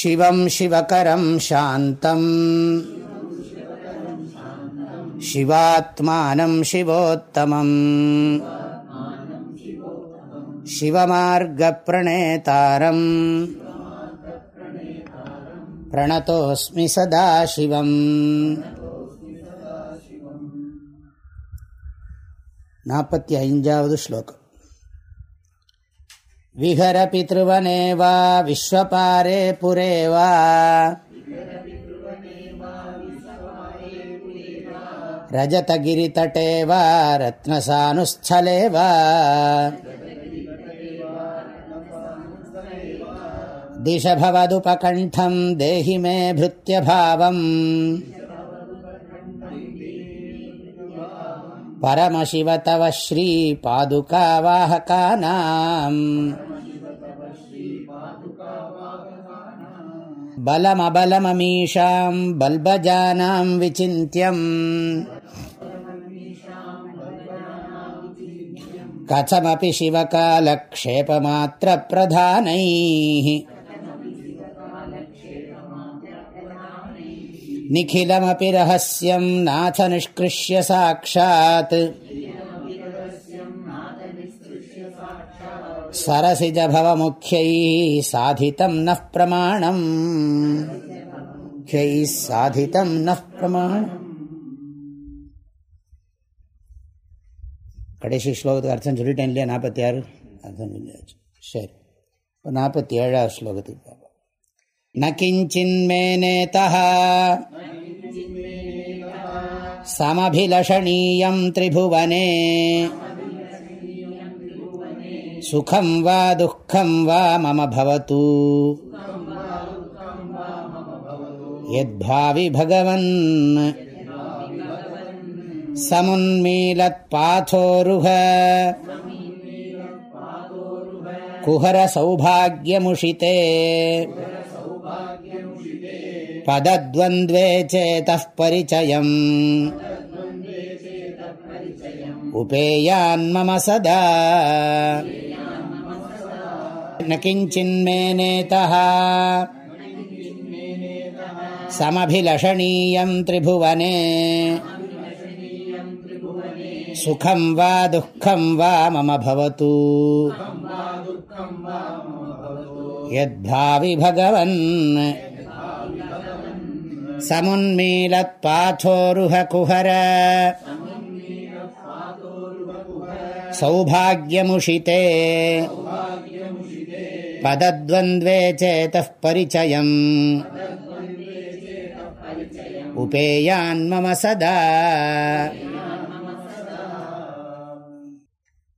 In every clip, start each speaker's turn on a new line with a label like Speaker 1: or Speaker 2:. Speaker 1: शिवं शिवकरं शान्तम् शिवात्मानं शिवोत्तमम् शिवमार्गप्रणेतारम् प्रणतोऽस्मि सदा शिवम् नापत्य ऐञ्जावद् श्लोकम् विहरपि त्रुवने वा विश्वपारे पुरे वा रजतगिरितटे वा रत्नसानुस्थले वा दिश भवदुपकण्ठम् देहि मे भृत्यभावम् परमशिव तव श्रीपादुकावाहकानाम् बलमबलममीषाम् बल्बजानाम् विचिन्त्यम् कथमपि शिवकालक्षेपमात्रप्रधानैः निखिलमपि रहस्यं नाथ निष्कृष्य साक्षात् सरसिजभवमुख्यैः साधितं नः प्रमाणम् मुख्यैः साधितं नः प्रमाणम् கடைசி ஸ்லோகத்துக்கு அர்த்தம் சொல்லிட்டேன் இல்லையா நாற்பத்தி ஆறு அர்த்தம் சரி இப்போ நாற்பத்தி ஏழாவது ஸ்லோகத்துக்கு न किञ्चिन्मे नेतः समभिलषणीयं त्रिभुवने सुखं वा दुःखं वा मम भवतु यद्भावि भगवन् समुन्मीलत्पाथोरुह कुहरसौभाग्यमुषिते पदद्वन्द्वे चेतः परिचयम् उपेयान्मम सदा न किञ्चिन्मे नेतः समभिलषणीयं त्रिभुवने सुखं वा दुःखं वा मम भवतु यद्भावि भगवन् சமுன்மீலத் பாதோருஹ குஹர சௌபாகியமுஷிதே பதத்வந்த்வே சேதः परिचयम् உபேயான்மம சதா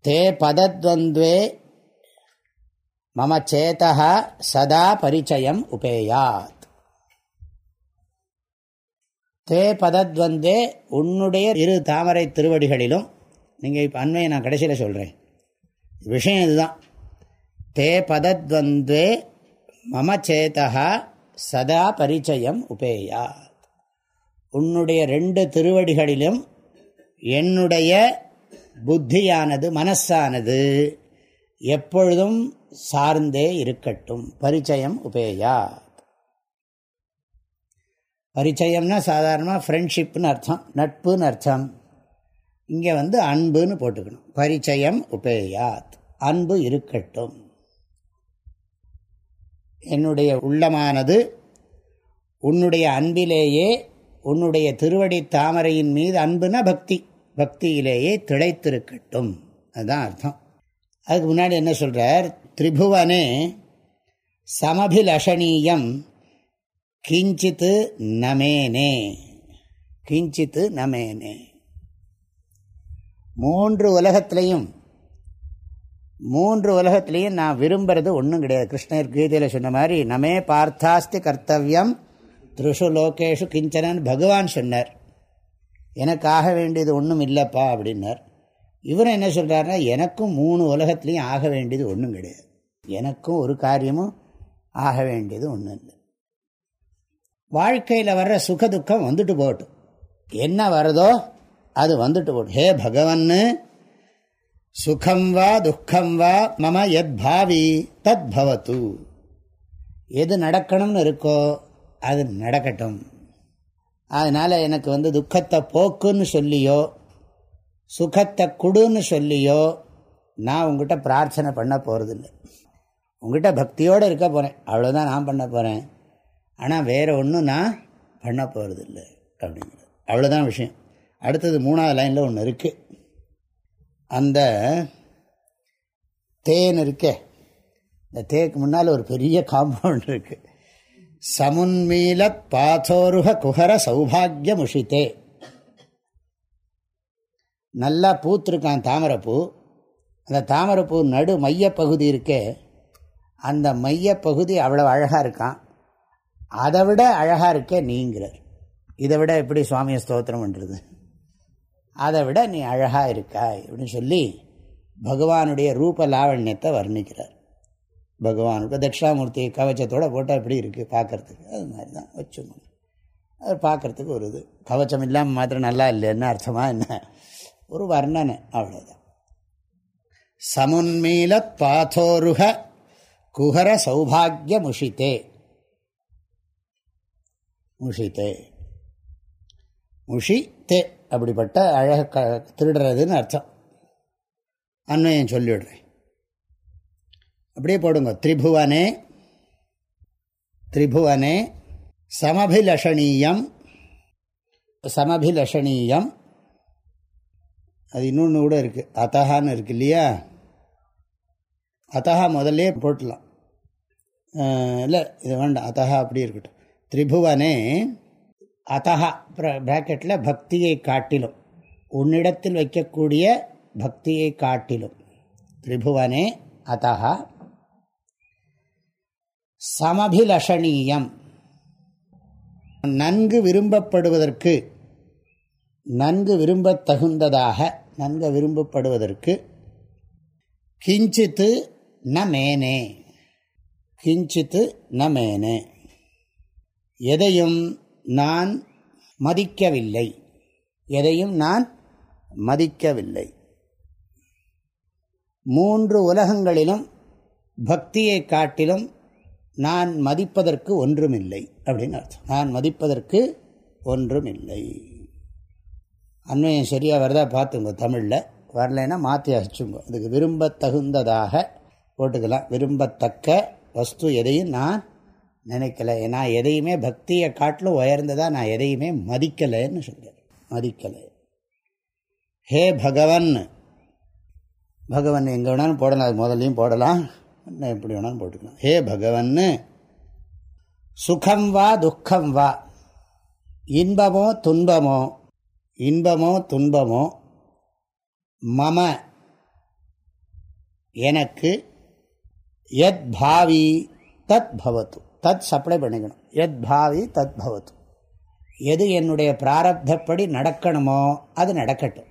Speaker 1: தே பதத்வந்த்வே மம சேதா சதா பரிச்சயம் உபேயாத் தே பதத்வந்தே உன்னுடைய இரு தாமரை திருவடிகளிலும் நீங்கள் இப்போ அண்மையை நான் கடைசியில் சொல்கிறேன் விஷயம் இதுதான் தே பதத்வந்தே மம சேதா சதா பரிச்சயம் உபேயா உன்னுடைய ரெண்டு திருவடிகளிலும் என்னுடைய புத்தியானது மனசானது எப்பொழுதும் சார்ந்தே இருக்கட்டும் பரிச்சயம் உபேயா பரிச்சயம்னா சாதாரணமாக ஃப்ரெண்ட்ஷிப்னு அர்த்தம் நட்புன்னு அர்த்தம் இங்கே வந்து அன்புன்னு போட்டுக்கணும் பரிச்சயம் உபேயாத் அன்பு இருக்கட்டும் என்னுடைய உள்ளமானது உன்னுடைய அன்பிலேயே உன்னுடைய திருவடி தாமரையின் மீது அன்புனா பக்தி பக்தியிலேயே திளைத்திருக்கட்டும் அதுதான் அர்த்தம் அதுக்கு முன்னாடி என்ன சொல்கிறார் திரிபுவனே சமபிலஷணீயம் கிஞ்சித்து நமேனே கிஞ்சித்து நமேனே மூன்று உலகத்திலையும் மூன்று உலகத்திலையும் நான் விரும்புறது ஒன்றும் கிடையாது கிருஷ்ணர் கீதையில் சொன்ன மாதிரி நமே பார்த்தாஸ்தி கர்த்தவியம் திருஷு லோகேஷு கிஞ்சனன் பகவான் சொன்னார் எனக்காக வேண்டியது ஒன்றும் இல்லைப்பா அப்படின்னார் இவர் என்ன சொல்கிறாருன்னா எனக்கும் மூணு உலகத்துலேயும் ஆக வேண்டியது ஒன்றும் கிடையாது எனக்கும் ஒரு காரியமும் ஆக வேண்டியது ஒன்றும் இல்லை வாழ்க்கையில் வர்ற சுக துக்கம் வந்துட்டு போகட்டும் என்ன வருதோ அது வந்துட்டு போட்டு ஹே பகவன்னு சுகம் வா துக்கம் வா மம எத் பாவி தத் பவத்து எது நடக்கணும்னு இருக்கோ அது நடக்கட்டும் அதனால் எனக்கு வந்து துக்கத்தை போக்குன்னு சொல்லியோ சுகத்தை கொடுன்னு சொல்லியோ நான் உங்ககிட்ட பிரார்த்தனை பண்ண போகிறதில்லை உங்ககிட்ட பக்தியோடு இருக்க போகிறேன் அவ்வளோதான் நான் பண்ண போகிறேன் ஆனால் வேறு ஒன்றும் நான் பண்ண போகிறதில்ல அப்படிங்கிறது அவ்வளோதான் விஷயம் அடுத்தது மூணாவது லைனில் ஒன்று இருக்குது அந்த தேன் இருக்கே இந்த தேக்கு முன்னால் ஒரு பெரிய காம்பவுண்ட் இருக்குது சமுன்மீல பாதோருக குகர சௌபாகிய முஷித்தே நல்லா பூத்திருக்கான் தாமரைப்பூ அந்த தாமரைப்பூ நடு மையப்பகுதி இருக்கே அந்த மையப்பகுதி அவ்வளோ அழகாக இருக்கான் அதை விட அழகாக இருக்க நீங்கிறார் இதை விட எப்படி சுவாமியை ஸ்தோத்திரம் பண்ணுறது அதை விட நீ அழகாக இருக்காய் அப்படின்னு சொல்லி பகவானுடைய ரூப லாவண்யத்தை வர்ணிக்கிறார் பகவான் இப்போ தட்சிணாமூர்த்தி கவச்சத்தோடு போட்டால் எப்படி இருக்குது பார்க்குறதுக்கு அது மாதிரி தான் வச்சுக்கணும் அது பார்க்குறதுக்கு ஒரு இது கவச்சம் இல்லாமல் மாத்திரம் நல்லா இல்லைன்னு அர்த்தமாக என்ன ஒரு வர்ணனை அவ்வளோதான் சமுன்மீல பாதோருக குஹர சௌபாகிய முஷித்தே முஷித்தே முஷி தே அப்படிப்பட்ட அழக க திருடுறதுன்னு அர்த்தம் அன்மையம் சொல்லிவிடுறேன் அப்படியே போடுங்க திரிபுவனே திரிபுவனே சமபிலஷணீயம் சமபிலஷணீயம் அது இன்னொன்று கூட இருக்குது அத்தகான்னு இருக்கு இல்லையா அத்தகா முதல்லே போட்டலாம் இல்லை இது வேண்டாம் அத்தகா அப்படி இருக்கட்டும் திரிபுவனே அத்தகா ப்ராக்கெட்டில் பக்தியை காட்டிலும் உன்னிடத்தில் வைக்கக்கூடிய பக்தியை காட்டிலும் திரிபுவனே அத்தகா சமபிலஷணீயம் நன்கு விரும்பப்படுவதற்கு நன்கு விரும்பத்தகுந்ததாக நன்கு விரும்பப்படுவதற்கு கிஞ்சித்து ந மேனே கிஞ்சித்து ந மேனே எதையும் நான் மதிக்கவில்லை எதையும் நான் மதிக்கவில்லை மூன்று உலகங்களிலும் பக்தியை காட்டிலும் நான் மதிப்பதற்கு ஒன்றுமில்லை அப்படின்னு அர்த்தம் நான் மதிப்பதற்கு ஒன்றுமில்லை அண்மையும் சரியாக வருதா பார்த்துங்க தமிழில் வரலைன்னா மாற்றி அசிச்சுங்க அதுக்கு விரும்பத்தகுந்ததாக போட்டுக்கலாம் விரும்பத்தக்க வஸ்து எதையும் நான் நினைக்கலை நான் எதையுமே பக்தியை காட்டிலும் உயர்ந்ததாக நான் எதையுமே மதிக்கலைன்னு சொல்கிறேன் மதிக்கலை ஹே பகவன் பகவன் எங்கே வேணாலும் போடலாம் அது முதல்லையும் போடலாம் எப்படி வேணாலும் போட்டுக்கலாம் ஹே பகவன் சுகம் வா துக்கம் வா இன்பமோ துன்பமோ இன்பமோ துன்பமோ மம எனக்கு எத் பாவி தத் பவத்து தத் சப்ளை பண்ணிக்கணும் எத் பாவி தத் பவத்து எது என்னுடைய பிராரப்தப்படி நடக்கணுமோ அது நடக்கட்டும்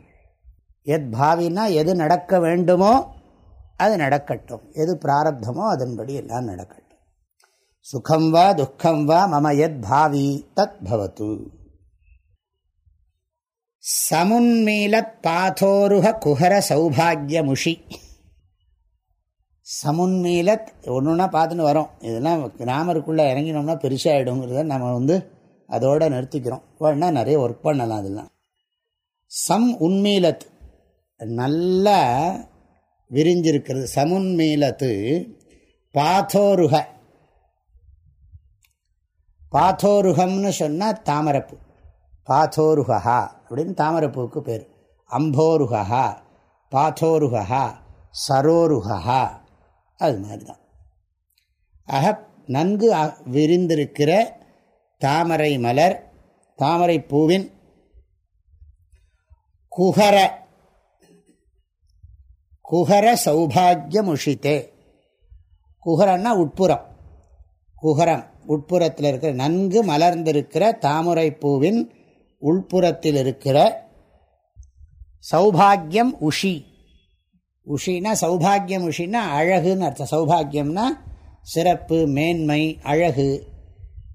Speaker 1: எத் பாவினா எது நடக்க வேண்டுமோ அது நடக்கட்டும் எது பிராரப்தமோ அதன்படி எல்லாம் நடக்கட்டும் சுகம் வா துக்கம் வா மம எத் பாவி தத் பவத்து சமுன்மீல பாதோருக குஹர சௌபாகியமுஷி சமுன்மீலத் ஒன்று ஒன்றா பார்த்துன்னு வரோம் இதெல்லாம் கிராமருக்குள்ளே இறங்கினோம்னா பெருசாகிடுங்கிறத நம்ம வந்து அதோடு நிறுத்திக்கிறோம் வேணா நிறைய ஒர்க் பண்ணலாம் அதெல்லாம் சம் உண்மீலத் நல்லா விரிஞ்சிருக்கிறது சமுன்மீலத்து பாத்தோருக பாத்தோருகம்னு சொன்னால் தாமரப்பு பாத்தோருகா அப்படின்னு தாமரப்பூவுக்கு பேர் அம்போருகா பாத்தோருகா சரோருகா அது மாதிரி தான் ஆக நன்கு விரிந்திருக்கிற தாமரை மலர் தாமரை பூவின் குஹர குஹர சௌபாகியமுஷித்தே குஹரன்னா உட்புறம் குஹரம் உட்புறத்தில் இருக்கிற நன்கு மலர்ந்திருக்கிற தாமரை பூவின் உள்புறத்தில் இருக்கிற சௌபாகியம் உஷி உஷினா சௌபாகியம் உஷின்னா அழகுன்னு அர்த்தம் சௌபாகியம்னா சிறப்பு மேன்மை அழகு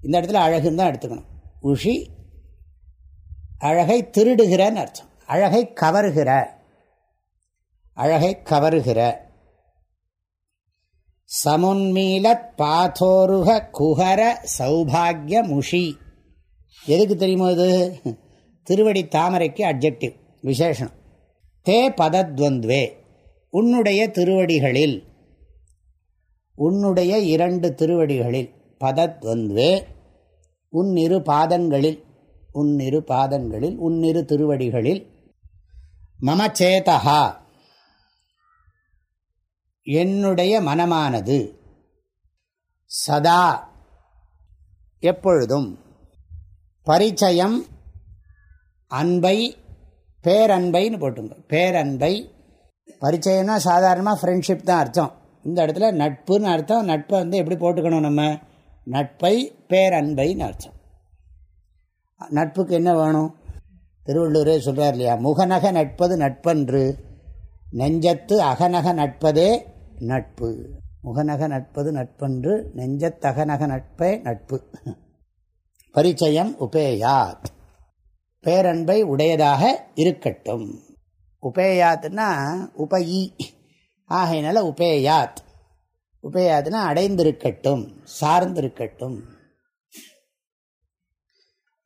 Speaker 1: இந்த இடத்துல அழகுன்னு தான் எடுத்துக்கணும் உஷி அழகை திருடுகிறன்னு அர்த்தம் அழகை கவருகிற அழகை கவருகிற சமுன்மீல பாதோருக குஹர சௌபாகிய முஷி எதுக்கு தெரியுமோ இது திருவடி தாமரைக்கு அப்ஜெக்டிவ் விசேஷம் தே பதத்வந்த்வே உன்னுடைய திருவடிகளில் உன்னுடைய இரண்டு திருவடிகளில் பதத்வந்தே இரு பாதங்களில் உன் இரு பாதங்களில் உன் இரு திருவடிகளில் மம சேதகா என்னுடைய மனமானது சதா எப்பொழுதும் பரிச்சயம் அன்பை பேரன்பைன்னு போட்டுங்க பேரன்பை பரிச்சயம்னா சாதாரணமாக ஃப்ரெண்ட்ஷிப் தான் அர்த்தம் இந்த இடத்துல நட்புன்னு அர்த்தம் நட்பை வந்து எப்படி போட்டுக்கணும் நம்ம நட்பை பேரன்பைன்னு அர்த்தம் நட்புக்கு என்ன வேணும் திருவள்ளூரே சொல்கிறார் இல்லையா முகநக நட்பது நட்பன்று நெஞ்சத்து அகநக நட்பதே நட்பு முகநக நட்பது நட்பன்று நெஞ்சத்தகநக நட்பே நட்பு பரிச்சயம் உபேயாத் பேரன்பை உடையதாக இருக்கட்டும் உபேயாத்னா உபயி ஆகையினால உபேயாத் உபேயாத்னா அடைந்திருக்கட்டும் சார்ந்திருக்கட்டும்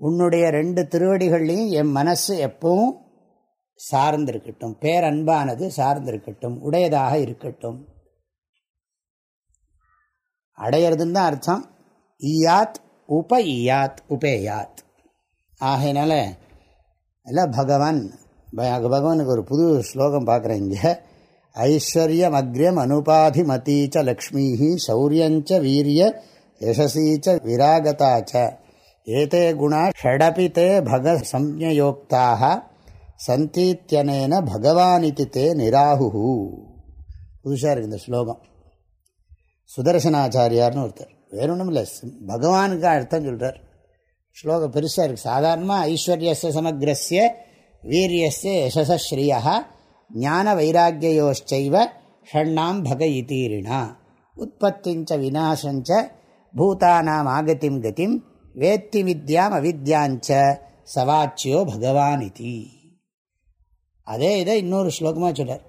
Speaker 1: உன்னுடைய ரெண்டு திருவடிகள்லையும் என் மனசு எப்பவும் சார்ந்திருக்கட்டும் பேரன்பானது சார்ந்திருக்கட்டும் உடையதாக இருக்கட்டும் அடையிறதுன்னு தான் அர்த்தம் ஈயாத் உப ஈயாத் உபேயாத் ஆகையினால இல்லை பகவான் பகவானுக்கு ஒரு புது ஸ்லோகம் பார்க்குறேன் இங்கே ஐஸ்வர்யம் அக்ரியம் அனுபாதிமதீச்ச லக்ஷ்மீ சௌரியஞ்ச வீரிய யசசீச்ச விராகதாச்ச ஏதே குணா ஷடபி தே பக சம்யோக்தாக சந்தீத்தியனேன பகவானிதி தே நிராகு புதுஷாக இருக்குது இந்த ஸ்லோகம் சுதர்சனாச்சாரியார்னு ஒருத்தர் வேறொன்றும் இல்லை பகவானுக்கு அர்த்தம் சொல்கிறார் ஸ்லோகம் பெருசாக இருக்குது சாதாரணமாக ஐஸ்வர்யச சமக்ரஸ்ய வீரியஸ்ய யசஸ்ரீயா ஞான வைராக்கியோச்சைவ ஷண்ணாம் பகயிதீரிணா உற்பத்திஞ்ச விநாசஞ்ச பூதானாம் ஆகதிம் கதிம் வேத்தி வித்யாம் அவித்யாஞ்ச சவாச்சியோ பகவான் இதி அதே இதை இன்னொரு ஸ்லோகமாக சொல்கிறார்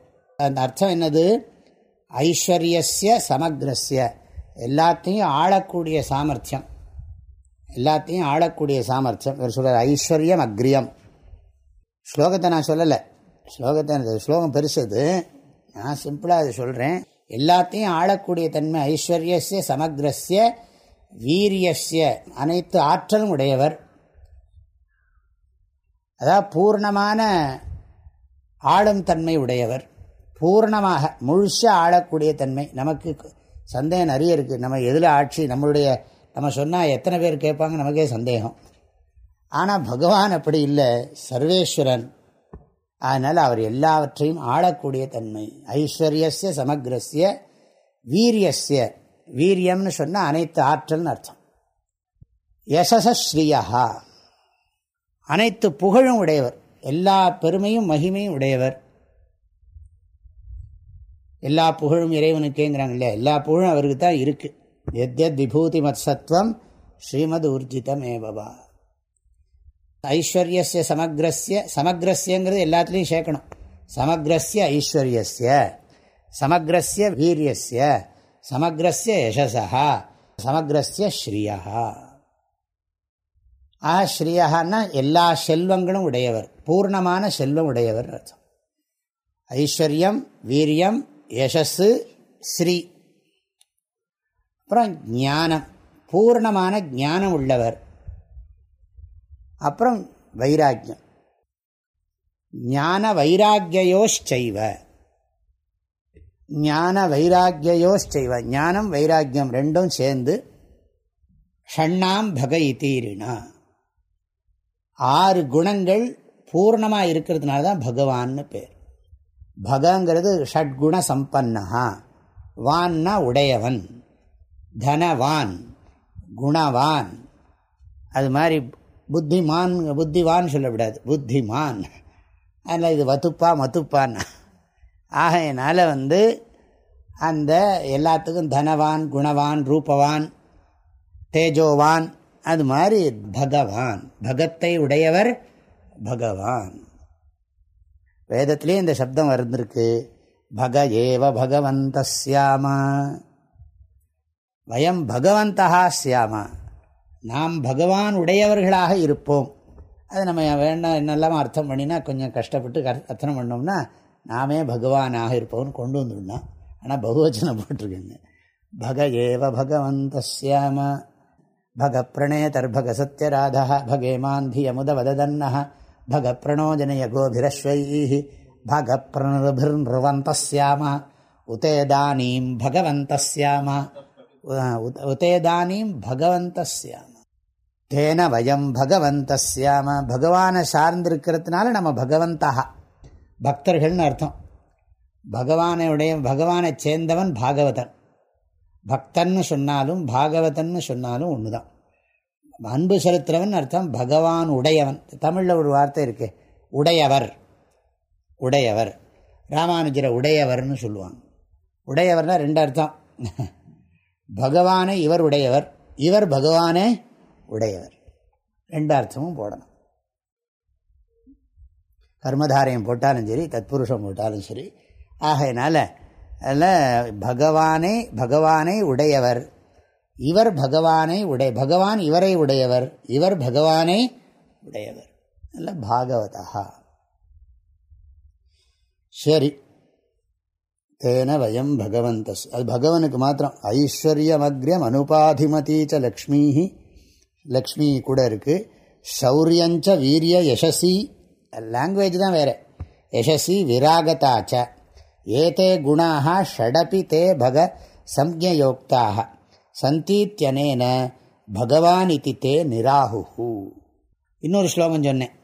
Speaker 1: அந்த அர்த்தம் என்னது ஐஸ்வர்யஸ்ய சமக்ரஸ்ய எல்லாத்தையும் ஆளக்கூடிய சாமர்த்தியம் எல்லாத்தையும் ஆளக்கூடிய சாமர்த்தியம் இவர் சொல்கிறார் ஐஸ்வர்யம் அக்ரியம் ஸ்லோகத்தை நான் சொல்லலை ஸ்லோகத்தை ஸ்லோகம் பெருசுது நான் சிம்பிளாக அதை சொல்கிறேன் எல்லாத்தையும் ஆளக்கூடிய தன்மை ஐஸ்வர்யசிய சமக்ரஸ்ய வீரியசிய அனைத்து ஆற்றலும் உடையவர் அதாவது பூர்ணமான ஆளும் தன்மை உடையவர் பூர்ணமாக முழுசாக ஆளக்கூடிய தன்மை நமக்கு சந்தேகம் நிறைய இருக்குது நம்ம எதில் ஆட்சி நம்மளுடைய நம்ம சொன்னால் எத்தனை பேர் கேட்பாங்க நமக்கே சந்தேகம் ஆனால் பகவான் அப்படி இல்லை சர்வேஸ்வரன் அதனால் அவர் எல்லாவற்றையும் ஆளக்கூடிய தன்மை ஐஸ்வர்யசிய சமக்ரஸ்ய வீரியஸ்ய வீரியம்னு சொன்னால் அனைத்து ஆற்றல்னு அர்த்தம் யசசஸ்ரீயா அனைத்து புகழும் உடையவர் எல்லா பெருமையும் மகிமையும் உடையவர் எல்லா புகழும் இறைவனுக்கேங்கிறாங்க இல்லையா எல்லா புகழும் அவருக்கு தான் இருக்குது எத்யத் விபூதி மத்சத்வம் ஸ்ரீமத் ஊர்ஜிதம் ஏபவா ஐஸ்வர்யசிய சமக்ரஸ்ய சமக்ரஸ்யங்கிறது எல்லாத்துலேயும் சேர்க்கணும் சமக்ரஸ்ய ஐஸ்வர்யசிய சமக்ரஸ்ய வீரியசிய சமக்ரஸ்ய யசசா சமக்ரஸ்ய ஸ்ரீயா ஆ ஸ்ரீயான்னா எல்லா செல்வங்களும் உடையவர் பூர்ணமான செல்வம் உடையவர் அர்த்தம் ஐஸ்வர்யம் வீரியம் யசஸ்ஸு ஸ்ரீ அப்புறம் ஞானம் பூர்ணமான ஞானம் உள்ளவர் அப்புறம் வைராக்கியம் ஞான வைராக்கியோஷ்சைவ ஞான வைராக்கியோஷ்சைவ ஞானம் வைராக்கியம் ரெண்டும் சேர்ந்து ஷண்ணாம் பகை தீரினா ஆறு குணங்கள் பூர்ணமாக இருக்கிறதுனால தான் பகவான்னு பேர் பகங்கிறது ஷட்குண சம்பன்னா வான்னா உடையவன் தனவான் குணவான் அது மாதிரி புத்திமான் புத்திவான் சொல்லக்கூடாது புத்திமான் அதில் இது வத்துப்பா மத்துப்பான்னு ஆகையினால் வந்து அந்த எல்லாத்துக்கும் தனவான் குணவான் ரூபவான் தேஜோவான் அது மாதிரி பகவான் பகத்தை உடையவர் பகவான் வேதத்திலே இந்த சப்தம் வருந்திருக்கு பக ஏவ பகவந்த சியாமா வயம் பகவந்தா சியாமா நாம் பகவான் உடையவர்களாக இருப்போம் அது நம்ம வேண்டாம் என்னெல்லாம் அர்த்தம் பண்ணினா கொஞ்சம் கஷ்டப்பட்டு அர்த்தம் பண்ணோம்னா நாமே பகவானாக இருப்போம்னு கொண்டு வந்துருந்தோம் ஆனால் பகுவச்சனம் போட்டிருக்கேங்க பக ஏவ பகவந்தசியாம பக பிரணே தர்பக சத்யராதா பகேமாந்தி அமுத வததன்ன பக பிரணோஜனய கோபிரஸ்வை பக பிரணபிர்நிருவந்தசியாம உதேதானீம் பகவந்தசியாம உதேதானீம் பகவந்தசியாம தேன வயம் பகவந்த சாம பகவானை சார்ந்திருக்கிறதுனால நம்ம பகவந்தாக பக்தர்கள்னு அர்த்தம் பகவானையுடைய பகவானை சேர்ந்தவன் பாகவதன் பக்தன்னு சொன்னாலும் பாகவதன்னு சொன்னாலும் ஒன்று தான் அன்பு செலுத்துறவன் அர்த்தம் பகவான் உடையவன் தமிழில் ஒரு வார்த்தை இருக்கு உடையவர் உடையவர் ராமானுஜரை உடையவர்னு சொல்லுவாங்க உடையவர்னா ரெண்டு அர்த்தம் பகவானே இவர் உடையவர் இவர் பகவானே உடையவர் ரெண்டு அர்த்தமும் போடணும் கர்மதாரையும் போட்டாலும் சரி தத்புருஷம் போட்டாலும் சரி ஆகையினால அதில் பகவானே பகவானை உடையவர் இவர் பகவானை உடைய பகவான் இவரை உடையவர் இவர் பகவானை உடையவர் அல்ல பாகவதா சரி தேன வயம் பகவந்த அது பகவனுக்கு மாத்திரம் ஐஸ்வர்யமக்ரியம் அனுபாதிமதீச்ச லக்ஷ்மீஹி லக்ஷ்மி கூட இருக்குது சௌரியஞ்ச வீரிய யசசி லாங்குவேஜ் தான் வேறு யசசி விராகதாச்ச ஏதே குணாக ஷடபி தே பக சம்யோக்தாக சந்தீத்தியனேன பகவான் இத்தி தே நிராகு இன்னொரு ஸ்லோகம் சொன்னேன்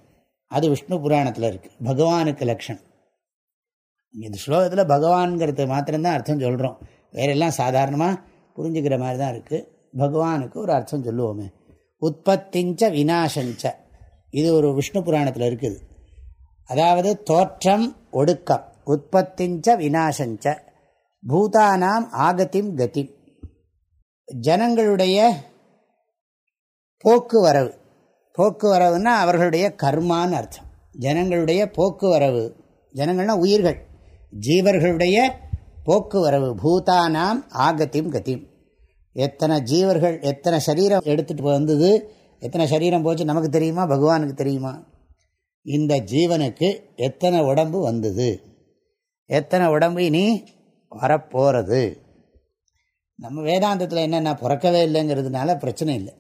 Speaker 1: அது விஷ்ணு புராணத்தில் இருக்குது பகவானுக்கு லக்ஷணம் இந்த ஸ்லோகத்தில் பகவான்கிறது மாத்திரம்தான் அர்த்தம் சொல்கிறோம் வேறெல்லாம் சாதாரணமாக புரிஞ்சுக்கிற மாதிரி தான் இருக்குது பகவானுக்கு ஒரு அர்த்தம் சொல்லுவோமே உற்பத்திஞ்ச வினாசஞ்ச இது ஒரு விஷ்ணு புராணத்தில் இருக்குது அதாவது தோற்றம் ஒடுக்கம் உற்பத்திஞ்ச வினாசஞ்ச பூதானாம் ஆகத்திம் கதிம் ஜனங்களுடைய போக்குவரவு போக்குவரவுன்னா அவர்களுடைய கர்மான்னு அர்த்தம் ஜனங்களுடைய போக்குவரவு ஜனங்கள்னா உயிர்கள் ஜீவர்களுடைய போக்குவரவு பூதானாம் ஆகத்திம் கதிம் எத்தனை ஜீவர்கள் எத்தனை சரீரம் எடுத்துகிட்டு வந்தது எத்தனை சரீரம் போச்சு நமக்கு தெரியுமா பகவானுக்கு தெரியுமா இந்த ஜீவனுக்கு எத்தனை உடம்பு வந்தது எத்தனை உடம்பு இனி வரப்போகிறது நம்ம வேதாந்தத்தில் என்னென்ன பிறக்கவே இல்லைங்கிறதுனால பிரச்சனை இல்லை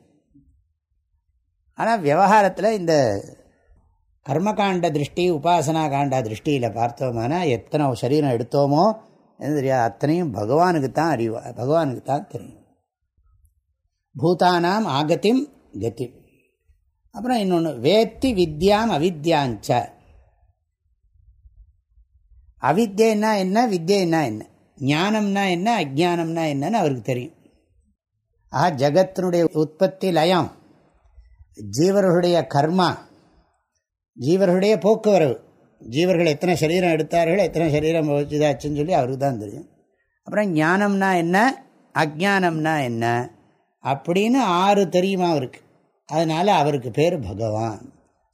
Speaker 1: ஆனால் விவகாரத்தில் இந்த கர்மகாண்ட திருஷ்டி உபாசனா காண்டா திருஷ்டியில் பார்த்தோம்னா எத்தனை சரீரம் எடுத்தோமோ என்ன தெரியாது அத்தனையும் பகவானுக்கு தான் அறிவா பகவானுக்கு தான் தெரியும் பூதானாம் ஆகத்திம் கத்தி அப்புறம் இன்னொன்று வேத்தி வித்யாம் அவித்யாஞ்ச அவித்யன்னா என்ன வித்யன்னா என்ன ஞானம்னா என்ன அஜானம்னா என்னன்னு அவருக்கு தெரியும் ஆ ஜகத்தினுடைய உற்பத்தி லயம் ஜீவர்களுடைய கர்மா ஜீவர்களுடைய போக்குவரவு ஜீவர்கள் எத்தனை சரீரம் எடுத்தார்கள் எத்தனை சரீரம் வச்சுதாச்சுன்னு சொல்லி அவருக்கு தான் தெரியும் அப்புறம் ஞானம்னா என்ன அஜானம்னா என்ன அப்படின்னு ஆறு தெரியுமா அவருக்கு அதனால் அவருக்கு பேர் பகவான்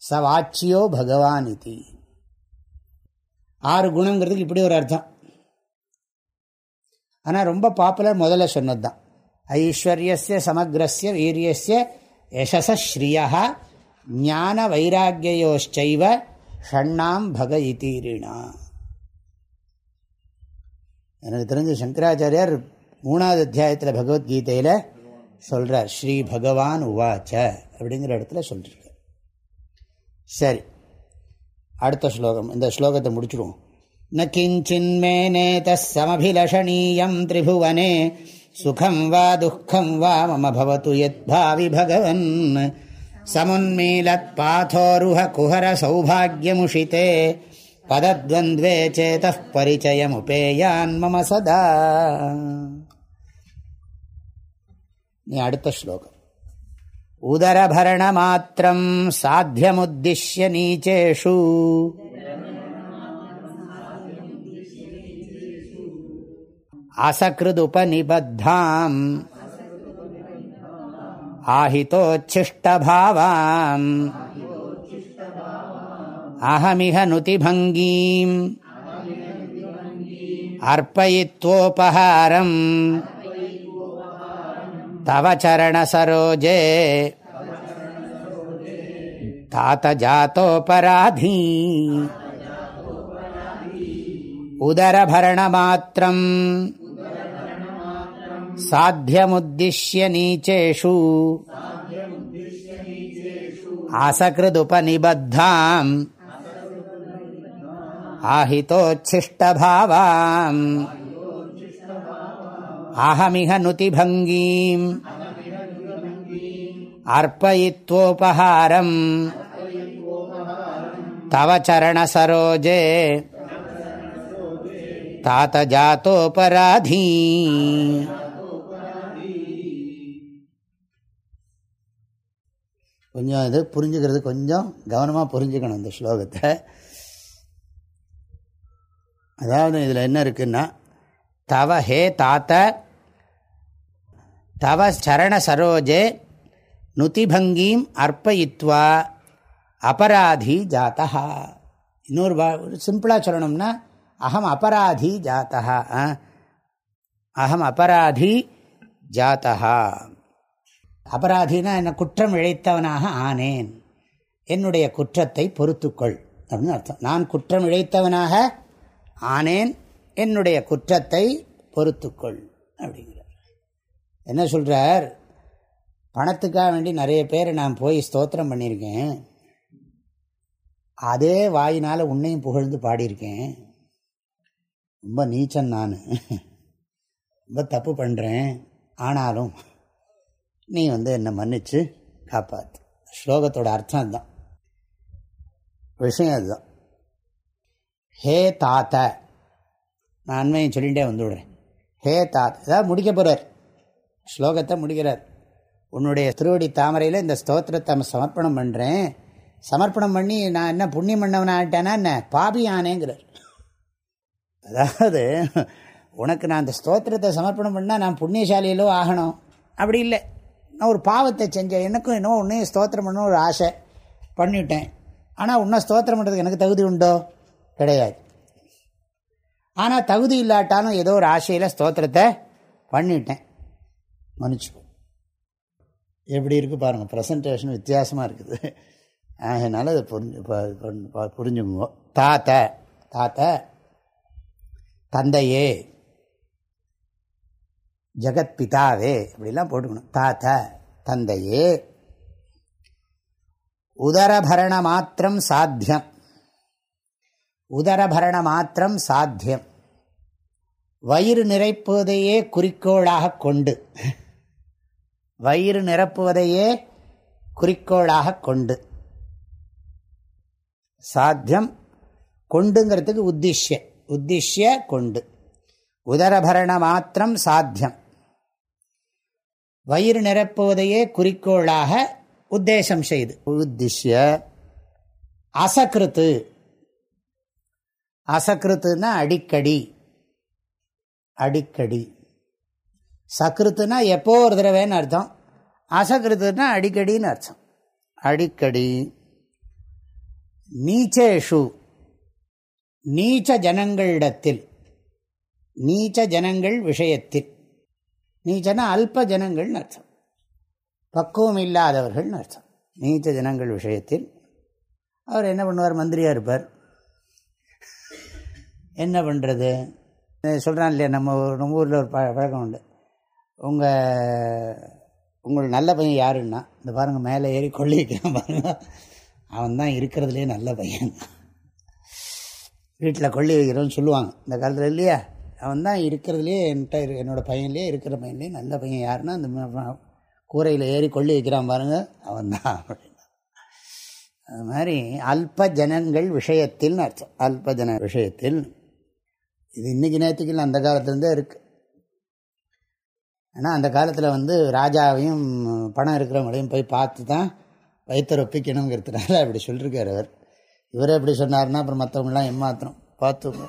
Speaker 1: சவாச்சியோ பகவான் இது ஆறு குணங்கிறதுக்கு இப்படி ஒரு அர்த்தம் ஆனால் ரொம்ப பாப்புலர் முதல்ல சொன்னது தான் ஐஸ்வர்யசிய சமக்ரஸ்ய வீரியஸ்ய யசஸ்ரீயா ஞான வைராக்கியோச்சைவ ஷண்ணாம் பக இதீரிணா எனக்கு தெரிஞ்சு சங்கராச்சாரியார் மூணாவது அத்தியாயத்தில் பகவத்கீதையில் சொல்கிறார் ஸ்ரீ பகவான் உவாச்ச அப்படிங்கிற இடத்துல சொல்லிருக்கு சரி அடுத்த ஸ்லோகம் இந்த ஸ்லோகத்தை முடிச்சுடுவோம் ந கிஞ்சின்மே நேதமபிலஷணீயம் திரிபுவனே சுகம் வா துக்கம் வா மம பவத்து எத் பாவி பகவன் சமுன்மீலத் பாதோருஹ குஹர சௌபாகியமுஷிதே பதத்வந்த்வே சேத பரிச்சயமுபேயான் மம சதா நீ அடுத்த ஸ்லோகம் உதரபரணமாத்திரம் சாத்தியமுதிஷ்ய நீச்சேஷு அசகிருதுபிபத்தாம் ஆஹிதோச்சிஷ்டபாவாம் அகமிக நுதிபங்கீம் அர்ப்பயித்வோபஹாரம் தவ சரணசரோஜே தாத்த ஜாத்தோபராதி உதரபரணமாத்திரம் சாத்தியமுத்திஷ்ய நீச்சேஷு ஆசகிருதுபநிபத்தாம் ஆஹிதோச்சிஷ்டபாவாம் அகமிக நுதிபங்கீம் அர்ப்பயித்வோபஹாரம் தவ சரணசரோஜே தாத்த ஜாத்தோபராதீ கொஞ்சம் இது புரிஞ்சுக்கிறது கொஞ்சம் கவனமாக புரிஞ்சுக்கணும் இந்த ஸ்லோகத்தை அதாவது இதில் என்ன இருக்குன்னா தவ ஹே தாத்த தவ சரண சரோஜே நுதிபங்கீம் அர்ப்பயித்வா அபராதி ஜாத்தா இன்னொரு சிம்பிளாக சொல்லணும்னா அகம் அபராதி ஜாத்தா அகம் அபராதி ஜாத்தா அபராதினா என்ன குற்றம் இழைத்தவனாக ஆனேன் என்னுடைய குற்றத்தை பொறுத்துக்கொள் அப்படின்னு அர்த்தம் நான் குற்றம் இழைத்தவனாக ஆனேன் என்னுடைய குற்றத்தை பொறுத்துக்கொள் அப்படிங்கிறார் என்ன சொல்கிறார் பணத்துக்காக வேண்டி நிறைய பேர் நான் போய் ஸ்தோத்திரம் பண்ணியிருக்கேன் அதே வாயினால் உன்னையும் புகழ்ந்து பாடியிருக்கேன் ரொம்ப நீச்சன் நான் ரொம்ப தப்பு பண்ணுறேன் ஆனாலும் நீ வந்து என்னை மன்னித்து காப்பாற்று ஸ்லோகத்தோட அர்த்தம் அதுதான் விஷயம் அதுதான் ஹே தாத்த நான் அண்மையும் சொல்லிகிட்டே வந்து விடுறேன் ஹே தாத் இதாக முடிக்க போகிறார் ஸ்லோகத்தை முடிக்கிறார் உன்னுடைய திருவடி தாமரையில் இந்த ஸ்தோத்திரத்தை சமர்ப்பணம் பண்ணுறேன் சமர்ப்பணம் பண்ணி நான் என்ன புண்ணியம் பண்ணவன் ஆகிட்டேன்னா என்ன பாபி ஆனேங்கிறார் அதாவது உனக்கு நான் அந்த ஸ்தோத்திரத்தை சமர்ப்பணம் பண்ணால் நான் புண்ணியசாலியிலோ ஆகணும் அப்படி இல்லை நான் ஒரு பாவத்தை செஞ்சேன் எனக்கும் இன்னும் ஒன்றையும் ஸ்தோத்திரம் பண்ணணும் ஒரு ஆசை பண்ணிவிட்டேன் ஆனால் உன்ன ஸ்தோத்திரம் பண்ணுறதுக்கு எனக்கு தகுதி உண்டோ கிடையாது ஆனால் தகுதி இல்லாட்டாலும் ஏதோ ஒரு ஆசையில் ஸ்தோத்திரத்தை பண்ணிட்டேன் மன்னிச்சுக்கோ எப்படி இருக்குது பாருங்கள் ப்ரெசன்டேஷன் வித்தியாசமாக இருக்குது அதனால் அதை புரிஞ்சு புரிஞ்சுங்கோ தாத்த தாத்த தந்தையே ஜெகத் பிதாவே இப்படிலாம் போட்டுக்கணும் தாத்த தந்தையே உதரபரண மாத்திரம் சாத்தியம் உதரபரண மாத்திரம் சாத்தியம் வயிறு நிரப்புவதையே குறிக்கோளாக கொண்டு வயிறு நிரப்புவதையே குறிக்கோளாக கொண்டு சாத்தியம் கொண்டுங்கிறதுக்கு உத்திஷ்ய உத்திஷ்ய கொண்டு உதரபரண மாத்திரம் சாத்தியம் வயிறு நிரப்புவதையே குறிக்கோளாக உத்தேசம் செய்து உத்திஷ்ய அசகிருத்து அசக்கிருத்துனா அடிக்கடி அடிக்கடி சக்கிருத்துனா எப்போ ஒரு தடவைன்னு அர்த்தம் அசகிருத்துனா அடிக்கடின்னு அர்த்தம் அடிக்கடி நீச்சேஷு நீச்ச ஜனங்களிடத்தில் நீச்ச ஜனங்கள் விஷயத்தில் நீச்சனா அல்ப ஜனங்கள்னு அர்த்தம் பக்குவம் இல்லாதவர்கள்னு அர்த்தம் நீச்ச ஜனங்கள் விஷயத்தில் அவர் என்ன பண்ணுவார் மந்திரியாக இருப்பார் என்ன பண்ணுறது சொல்கிறான் இல்லையா நம்ம நம்ம ஊரில் ஒரு ப பழக்கம் உண்டு உங்கள் உங்கள் நல்ல பையன் யாருன்னா இந்த பாருங்கள் மேலே ஏறி கொள்ளிக்கிறான் பாருங்க அவன் தான் இருக்கிறதுலே நல்ல பையன் வீட்டில் கொள்ளி வைக்கிறோன்னு சொல்லுவாங்க இந்த காலத்தில் இல்லையா அவன் தான் இருக்கிறதுலே என்கிட்ட என்னோடய பையன்லேயே இருக்கிற பையன்லேயே நல்ல பையன் யாருன்னா அந்த கூரையில் ஏறி கொள்ளி வைக்கிறான் பாருங்கள் அவன் தான் அப்படின்னா அது மாதிரி அல்ப ஜனங்கள் விஷயத்தில்னு அர்த்தம் அல்ப ஜன விஷயத்தில் இது இன்றைக்கி நேற்றுக்கு இல்லை அந்த காலத்துலேருந்தே இருக்குது ஆனால் அந்த காலத்தில் வந்து ராஜாவையும் பணம் இருக்கிறவங்களையும் போய் பார்த்து தான் வயிற்று ஒப்பிக்கணுங்கிறதுனால அப்படி சொல்லியிருக்கார் அவர் இவரே எப்படி சொன்னார்னா அப்புறம் மற்றவங்களாம் எம்மாத்திரம் பார்த்து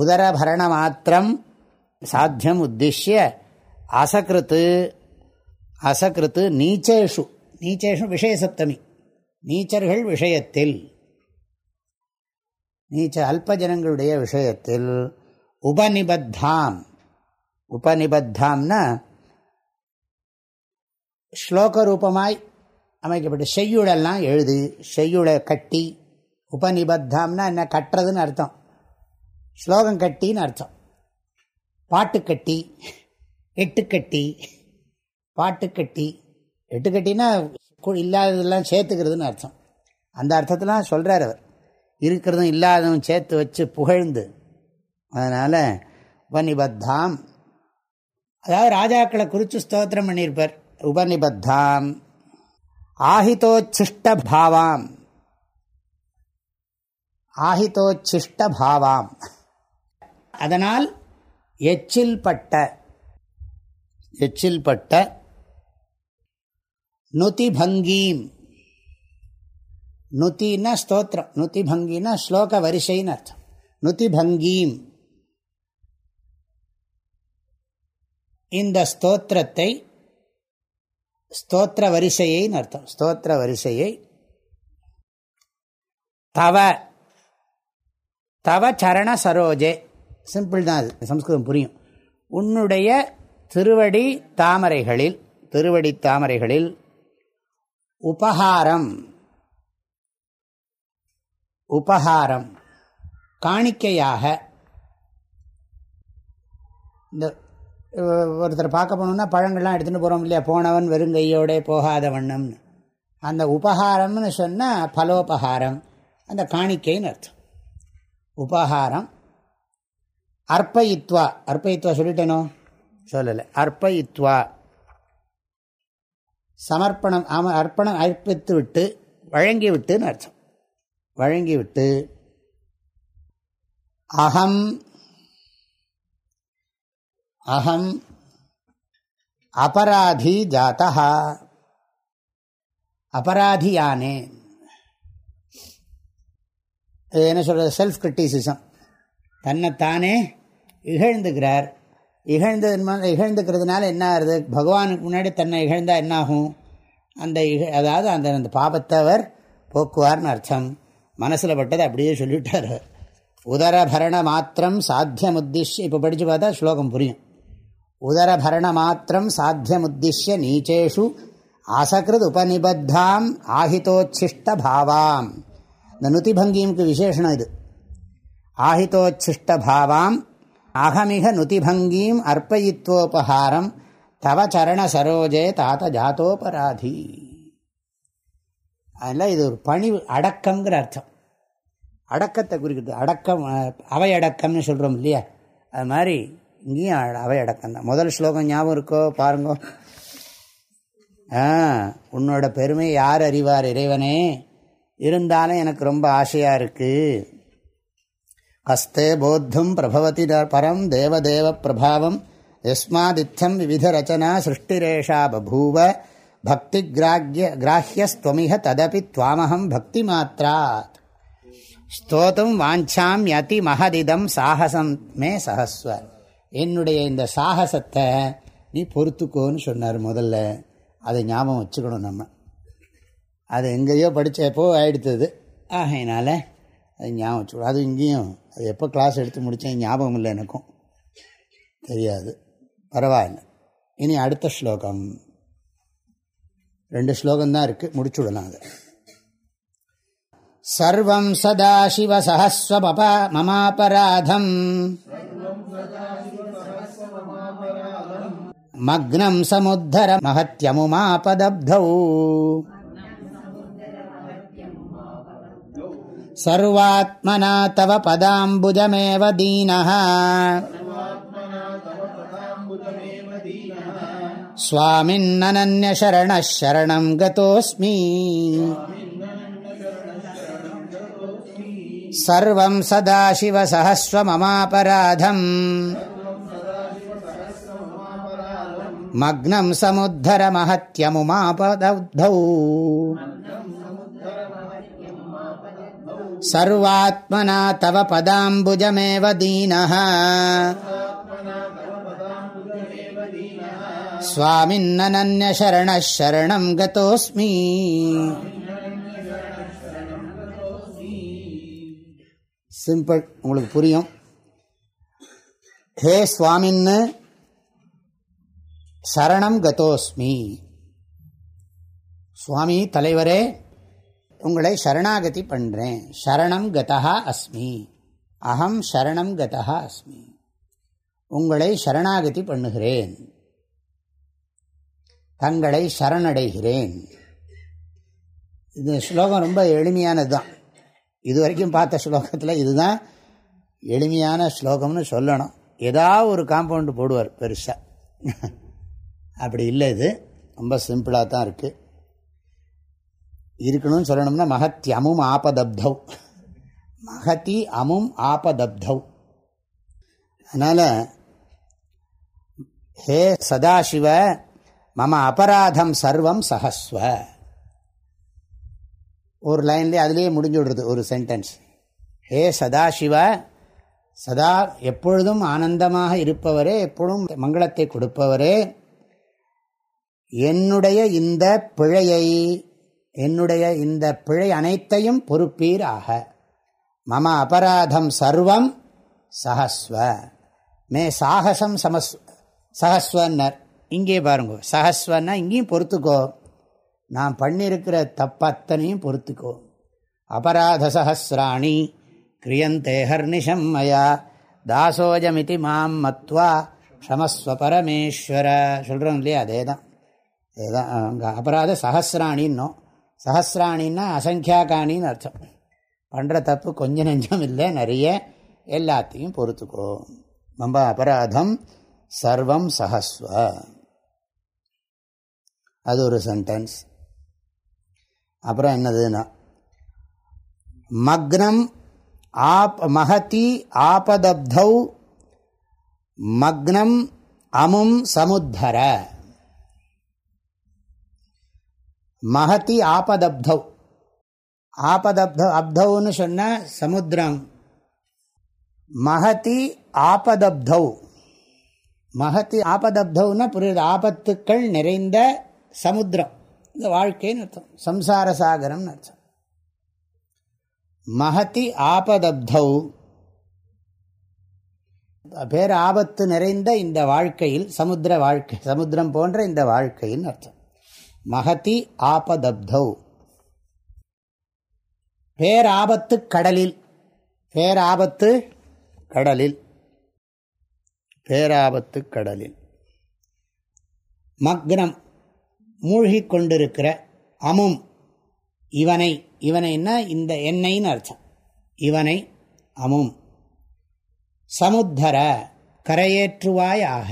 Speaker 1: உதரபரண மாத்திரம் சாத்தியம் உத்திஷ்ய அசகிருத்து அசகிருத்து நீச்சேஷு நீச்சேஷு விஷயசப்தமி நீச்சர்கள் விஷயத்தில் நீச்ச அல்பஜனங்களுடைய விஷயத்தில் உபநிபத்தாம் உபநிபத்தாம்னா ஸ்லோக ரூபமாய் அமைக்கப்பட்டு செய்யுளெல்லாம் எழுதி செய்யுளை கட்டி உபநிபத்தாம்னா என்ன கட்டுறதுன்னு அர்த்தம் ஸ்லோகம் கட்டின்னு அர்த்தம் பாட்டுக்கட்டி எட்டுக்கட்டி பாட்டுக்கட்டி எட்டுக்கட்டின்னா இல்லாததெல்லாம் சேர்த்துக்கிறதுன்னு அர்த்தம் அந்த அர்த்தத்தெலாம் சொல்கிறார் அவர் இருக்கிறதும் இல்லாததும் சேர்த்து வச்சு புகழ்ந்து அதனால் உபநிபத்தாம் அதாவது ராஜாக்களை குறித்து ஸ்தோத்திரம் பண்ணியிருப்பார் உபநிபத்தாம் ஆஹிதோச்சிஷ்ட பாவாம் ஆஹிதோச்சிஷ்ட பாவாம் அதனால் எச்சில் பட்ட எச்சில் பட்ட நுதிபங்கீம் நுத்தின்னா ஸ்தோத்திரம் நுத்தி பங்கினா ஸ்லோக வரிசைன்னு அர்த்தம் நுத்தி பங்கீம் இந்த ஸ்தோத்திரத்தை ஸ்தோத்திர வரிசையைன்னு அர்த்தம் ஸ்தோத்திர வரிசையை தவ தவ சரண சரோஜே சிம்பிள் தான் அது சம்ஸ்கிருதம் புரியும் உன்னுடைய திருவடி தாமரைகளில் திருவடி தாமரைகளில் உபகாரம் உபகாரம் காணிக்கையாக இந்த ஒருத்தர் பார்க்க போனோம்னா பழங்கள்லாம் எடுத்துகிட்டு போகிறோம் இல்லையா போனவன் வெறுங்கையோடே போகாத வண்ணம்னு அந்த உபகாரம்னு சொன்னால் பலோபகாரம் அந்த காணிக்கைன்னு அர்த்தம் உபகாரம் அர்ப்பயித்வா அர்ப்பயித்வா சொல்லிட்டேனோ சொல்லலை அர்ப்பயித்வா சமர்ப்பணம் ஆமாம் அர்ப்பணம் அர்ப்பித்து விட்டு வழங்கிவிட்டுன்னு அர்த்தம் வழங்கிவிட்டு அகம் அகம் அபராதி ஜாத்தா அபராதியானே அது என்ன சொல்கிறது செல்ஃப் கிரிட்டிசிசம் தன்னைத்தானே இகழ்ந்துகிறார் இகழ்ந்து இகழ்ந்துக்கிறதுனால என்ன ஆகுது பகவானுக்கு முன்னாடி தன்னை இகழ்ந்தால் என்னாகும் அந்த இக அதாவது அந்த அந்த பாபத்தை அவர் போக்குவார்னு அர்த்தம் மனசில் பட்டதை அப்படியே சொல்லிவிட்டார் உதரபரண மாத்திரம் சாத்தியமுத்திஷ்ய இப்போ படித்து பார்த்தா ஸ்லோகம் புரியும் உதரபரண மாத்திரம் சாத்தியமுத்திஷ்ய நீச்சேஷு அசகிருத் உபநிபத்தாம் ஆஹிதோச்சிஷ்ட பாவாம் இந்த நுதிபங்கியமுக்கு விசேஷனம் இது ஆஹிதோச்சிஷ்ட பாவாம் அகமிக நுதிபங்கீம் அர்ப்பயித்வோபஹாரம் தவ சரண சரோஜே தாத்த ஜாத்தோபராதி அதனால் இது ஒரு பணிவு அடக்கங்கிற அர்த்தம் அடக்கத்தை குறிக்கிறது அடக்கம் அவை அடக்கம்னு சொல்கிறோம் இல்லையா அது மாதிரி இங்கேயும் அவை அடக்கம் தான் முதல் ஸ்லோகம் ஞாபகம் இருக்கோ பாருங்கோ ஆ உன்னோட பெருமை யார் அறிவார் இறைவனே இருந்தாலும் எனக்கு ரொம்ப ஆசையாக இருக்குது ஹஸ்தே போத்தும் பிரபவதி பரம் தேவதேவ பிரபாவம் எஸ்மாதித்தம் விவித ரச்சனா சிருஷ்டிரேஷா பபூவ பக்தி கிராஹ்ய கிராஹ்யஸ்துவமிக ததபி துவாமகம் பக்தி மாத்திராத் ஸ்தோதம் வாஞ்சாம் யதி மகதிதம் சாகசம் மே சகஸ்வ என்னுடைய இந்த சாகசத்தை நீ பொறுத்துக்கோன்னு சொன்னார் முதல்ல அதை ஞாபகம் வச்சுக்கணும் நம்ம அது எங்கேயோ படித்தப்போ ஆயிடுத்தது ஆகையினால அது ஞாபகம் வச்சுக்கணும் அது இங்கேயும் அது எப்போ கிளாஸ் எடுத்து முடித்தேன் ஞாபகம் இல்லை எனக்கும் தெரியாது பரவாயில்ல இனி அடுத்த ஸ்லோகம் ரெண்டு ஸ்லோகம்தான் இருக்குது முடிச்சுடலாம் அதை सर्वं सदाशिवसहस्वपप ममापराधम् मग्नं समुद्धर महत्यमुमापदब्धौ सर्वात्मना तव पदाम्बुजमेव दीनः स्वामिन्ननन्यशरणः शरणं गतोऽस्मि सर्वं सदाशिवसहस्वममापराधम् मग्नं समुद्धर महत्यमुमापदब्धौ सर्वात्मना तव पदाम्बुजमेव दीनः स्वामिन्ननन्यशरणः शरणं गतोऽस्मि சிம்பிள் உங்களுக்கு புரியும் ஹே சுவாமின்னு சரணம் கதோஸ்மி சுவாமி தலைவரே உங்களை சரணாகதி பண்ணுறேன் சரணம் கதா அஸ்மி அகம் சரணம் கதா அஸ்மி உங்களை சரணாகதி பண்ணுகிறேன் தங்களை சரணடைகிறேன் இந்த ஸ்லோகம் ரொம்ப எளிமையானது தான் இது வரைக்கும் பார்த்த ஸ்லோகத்தில் இதுதான் எளிமையான ஸ்லோகம்னு சொல்லணும் ஏதாவது ஒரு காம்பவுண்டு போடுவார் பெருசாக அப்படி இல்லை இது ரொம்ப சிம்பிளாக தான் இருக்குது இருக்கணும்னு சொல்லணும்னா மகத்தி அமும் ஆபதப்தவ் மகதி அமும் ஆபதப்தவ் அதனால் ஹே சதாசிவ மம அபராதம் சர்வம் சஹஸ்வ ஒரு லைன்லேயே அதுலேயே முடிஞ்சு விடுறது ஒரு சென்டென்ஸ் ஹே சதாசிவ சதா எப்பொழுதும் ஆனந்தமாக இருப்பவரே எப்பொழுதும் மங்களத்தை கொடுப்பவரே என்னுடைய இந்த பிழையை என்னுடைய இந்த பிழை அனைத்தையும் பொறுப்பீர் ஆக மம அபராதம் சர்வம் சஹஸ்வ மே சாகசம் சமஸ் சஹஸ்வன்னர் இங்கே பாருங்க சஹஸ்வன்னா இங்கேயும் பொறுத்துக்கோ நான் பண்ணியிருக்கிற தப்பத்தனையும் பொறுத்துக்கோ அபராத சஹசிராணி கிரியந்தே ஹர்னிஷம் மயா தாசோஜமிதி மாம் மத்வா க்ஷமஸ்வ பரமேஸ்வர சொல்கிறோம் இல்லையா அதே தான் அதே தான் அங்கே அபராத சஹசிராணின்னோ சஹசிராணின்னா அசங்கியாகாணின்னு அர்த்தம் பண்ணுற தப்பு கொஞ்ச நெஞ்சம் இல்லை நிறைய எல்லாத்தையும் பொறுத்துக்கோ நம்ம அபராதம் சர்வம் சஹஸ்வ அது ஒரு சென்டென்ஸ் அப்புறம் என்னதுன்னா மக்னம் ஆப் மகதி ஆபதப்தௌ மக்னம் அமும் சமுத்தர மகதி ஆபதப்தௌ ஆபதப்த அப்தௌன்னு சொன்ன சமுத்திரம் மகதி ஆபதப்தௌ மகத்தி ஆபதப்தௌன்னா புரியுது ஆபத்துக்கள் நிறைந்த சமுத்திரம் இந்த வாழ்க்கைன்னு அர்த்தம் சம்சார சாகரம்னு அர்த்தம் மகதி ஆபதப்தௌ பேர் ஆபத்து நிறைந்த இந்த வாழ்க்கையில் சமுத்திர வாழ்க்கை சமுத்திரம் போன்ற இந்த வாழ்க்கையின் அர்த்தம் மகதி ஆபதப்தௌ பேராபத்து கடலில் பேராபத்து கடலில் பேராபத்து கடலில் மக்னம் மூழ்கி கொண்டிருக்கிற அமும் இவனை இவனைன்னா இந்த எண்ணெய்னு அர்த்தம் இவனை அமும் சமுத்தர கரையேற்றுவாயாக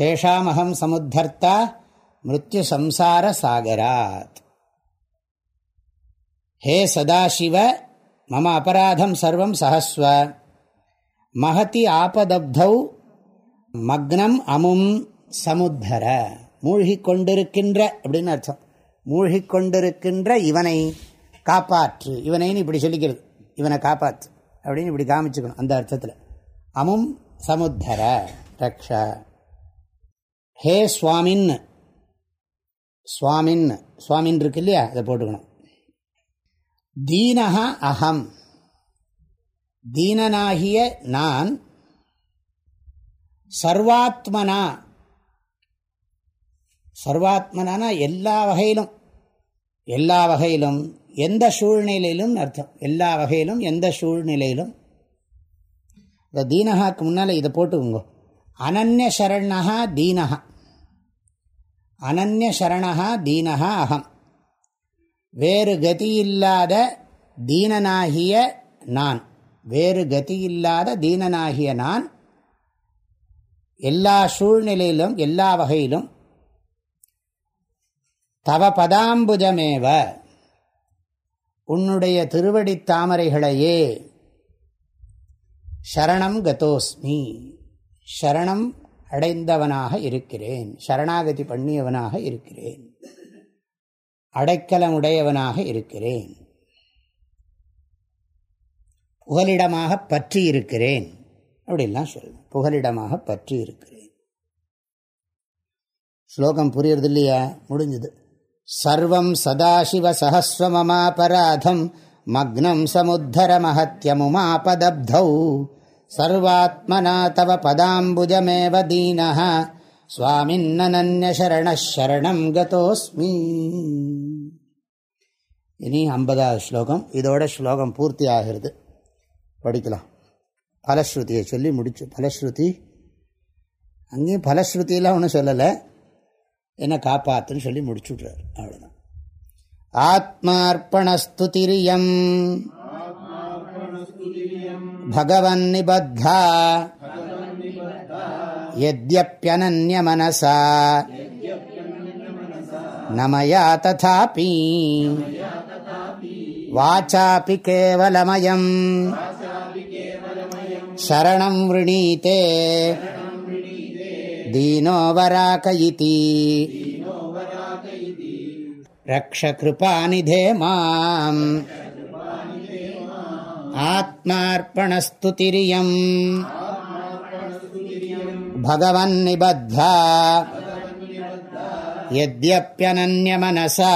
Speaker 1: தேஷாமகம் சமுத்தர்த்தா மிருத்யு சம்சார சாகராத் ஹே சதாசிவ மம அபராதம் சர்வம் சஹஸ்வ மகதி ஆபதப்தௌ மக்னம் அமும் சமுத்தர மூழ்கி கொண்டிருக்கின்ற அப்படின்னு அர்த்தம் மூழ்கி கொண்டிருக்கின்ற இவனை காப்பாற்று இவனைன்னு இப்படி சொல்லிக்கிறது இவனை காப்பாற்று அப்படின்னு இப்படி காமிச்சுக்கணும் அந்த அர்த்தத்தில் அமும் சமுத்தர ரக்ஷ ஹே சுவாமின் சுவாமின் சுவாமின் இருக்கு இல்லையா அதை போட்டுக்கணும் தீனகா அகம் தீனனாகிய நான் சர்வாத்மனா சர்வாத்மனானா எல்லா வகையிலும் எல்லா வகையிலும் எந்த சூழ்நிலையிலும் அர்த்தம் எல்லா வகையிலும் எந்த சூழ்நிலையிலும் இந்த தீனகாக்கு முன்னால் இதை போட்டுக்கோங்க அனன்ய சரணா தீனஹா அனன்ய சரணா தீனஹா அகம் வேறு கதி இல்லாத தீனனாகிய நான் வேறு கதி இல்லாத தீனனாகிய நான் எல்லா சூழ்நிலையிலும் எல்லா வகையிலும் தவ பதாம்புஜமேவ உன்னுடைய திருவடி தாமரைகளையே ஷரணம் கதோஸ்மி ஷரணம் அடைந்தவனாக இருக்கிறேன் சரணாகதி பண்ணியவனாக இருக்கிறேன் அடைக்கலமுடையவனாக இருக்கிறேன் புகலிடமாக பற்றி இருக்கிறேன் அப்படின்லாம் சொல்லுவேன் புகலிடமாக பற்றி இருக்கிறேன் ஸ்லோகம் புரியறது இல்லையா முடிஞ்சது सर्वं सदाशिवसहस्रममापराधं मग्नं समुद्धरमहत्यमुमापदब्धौ सर्वात्मना तव पदाम्बुजमेव दीनः स्वामिन्ननन्यशरणः शरणं गतोऽस्मि இனி ஐம்பதாவது ஸ்லோகம் இதோட ஸ்லோகம் பூர்த்தி ஆகிறது படிக்கலாம் பலஸ்ருதியை சொல்லி முடிச்சு பலஸ்ருதி அங்கேயும் பலஸ்ருதியெலாம் ஒன்றும் சொல்லலை एना कापातन சொல்லி முடிச்சுடறாரு அவ்ளோதான் ആത്മാർपण സ്തുതിരിയം ആത്മാർपण സ്തുതിരിയം भगवनिबद्धा भगवनिबद्धा യദ്യപ്യനന്യ മനസാ യദ്യപ്യനന്യ മനസാ നമയാ তথা피 നമയാ তথা피 വാചാപി കേവലമയം വാചാപി കേവലമയം சரணம் ൿ്രീനീതേ दीनो वराक इति रक्षकृपानिधे माम् आत्मार्पणस्तुतिरियम् भगवन्निबद्ध यद्यप्यनन्यमनसा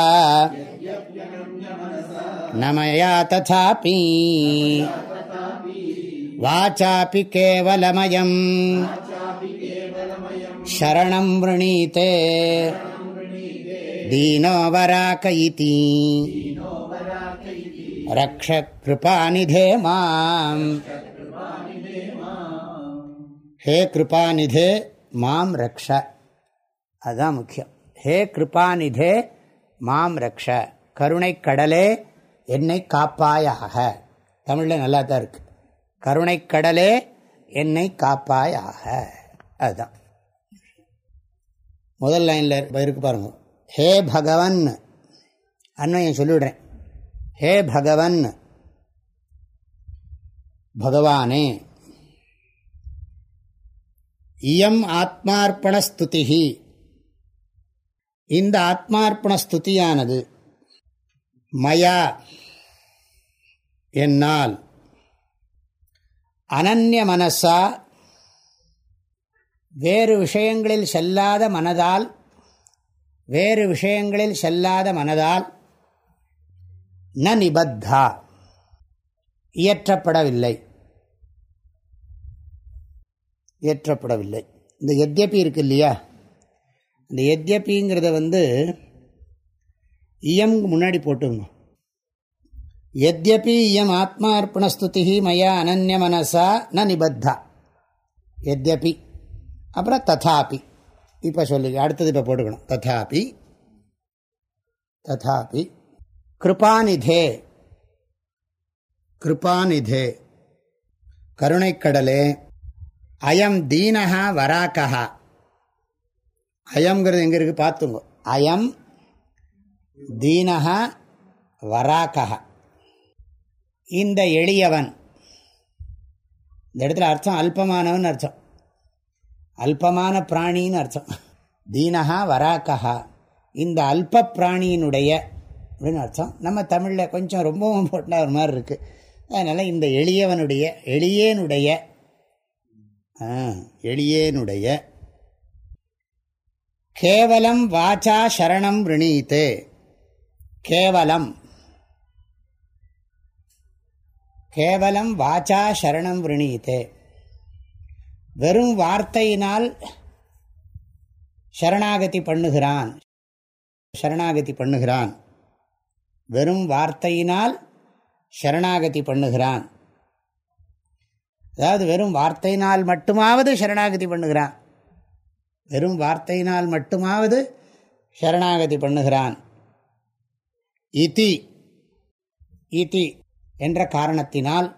Speaker 1: न मया तथापि वाचापि केवलमयम् शरणं वृणीते दीनो वराक इति रक्षकृपानिधे माम् ஹே கிருபாநிதே மாம் ரக்ஷ அதுதான் முக்கியம் ஹே கிருபாநிதே மாம் ரக்ஷ கருணை கடலே என்னை காப்பாயாக தமிழில் நல்லா தான் இருக்குது கருணை கடலே என்னை காப்பாயாக அதுதான் முதல் லைனில் இருக்கு பாருங்க ஹே பகவன் அண்ணன் சொல்லிவிடுறேன் ஹே பகவன் பகவானே இயம் ஆத்மார்ப்பணஸ்துதி இந்த ஆத்மார்ப்பணஸ்துதியானது மயா என்னால் அனன்ய மனசா வேறு விஷயங்களில் செல்லாத மனதால் வேறு விஷயங்களில் செல்லாத மனதால் ந நிபத்தா இயற்றப்படவில்லை இயற்றப்படவில்லை இந்த எத்யபி இருக்கு இல்லையா இந்த எத்யபிங்கிறத வந்து இயம் முன்னாடி போட்டுங்க எத்யபி இயம் ஆத்மா அர்ப்பணஸ்துதி மயா அனன்ய மனசா ந நிபத்தா எத்யபி அப்புறம் ததாபி இப்போ சொல்லு அடுத்தது இப்போ போட்டுக்கணும் ததாபி ததாபி கிருபாநிதே கிருபாநிதே கருணைக்கடலே அயம் தீனகா வராக்கஹா அயம்ங்கிறது எங்கே இருக்குது பார்த்துங்க அயம் தீனகா வராக்கா இந்த எளியவன் இந்த இடத்துல அர்த்தம் அல்பமானவன் அர்த்தம் அல்பமான பிராணின்னு அர்த்தம் தீனகா வராக்கஹா இந்த அல்ப பிராணியினுடைய அப்படின்னு அர்த்தம் நம்ம தமிழில் கொஞ்சம் ரொம்பவும் போட்டால் ஒரு மாதிரி இருக்குது அதனால் இந்த எளியவனுடைய எளியேனுடைய எளியேனுடைய கேவலம் வாச்சா சரணம் ரிணீத்து கேவலம் கேவலம் வாச்சா சரணம் விரணீத்து வெறும் வார்த்தையினால் சரணாகதி பண்ணுகிறான் சரணாகதி பண்ணுகிறான் வெறும் வார்த்தையினால் சரணாகதி பண்ணுகிறான் அதாவது வெறும் வார்த்தையினால் மட்டுமாவது சரணாகதி பண்ணுகிறான் வெறும் வார்த்தையினால் மட்டுமாவது சரணாகதி பண்ணுகிறான் இதி இதி என்ற காரணத்தினால்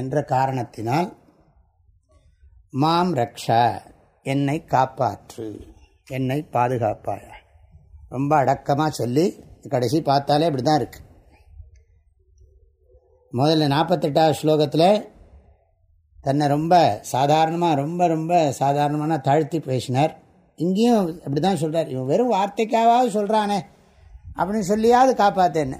Speaker 1: என்ற காரணத்தினால் மாம் ரக்ஷா என்னை காப்பாற்று என்னை பாதுகாப்பாய் ரொம்ப அடக்கமாக சொல்லி கடைசி பார்த்தாலே இப்படி தான் இருக்குது முதல்ல நாற்பத்தெட்டாவது ஸ்லோகத்தில் தன்னை ரொம்ப சாதாரணமாக ரொம்ப ரொம்ப சாதாரணமான தாழ்த்தி பேசினார் இங்கேயும் அப்படி தான் சொல்கிறார் இவன் வெறும் வார்த்தைக்காவது சொல்கிறானே அப்படின்னு சொல்லியாவது காப்பாற்றேன்னு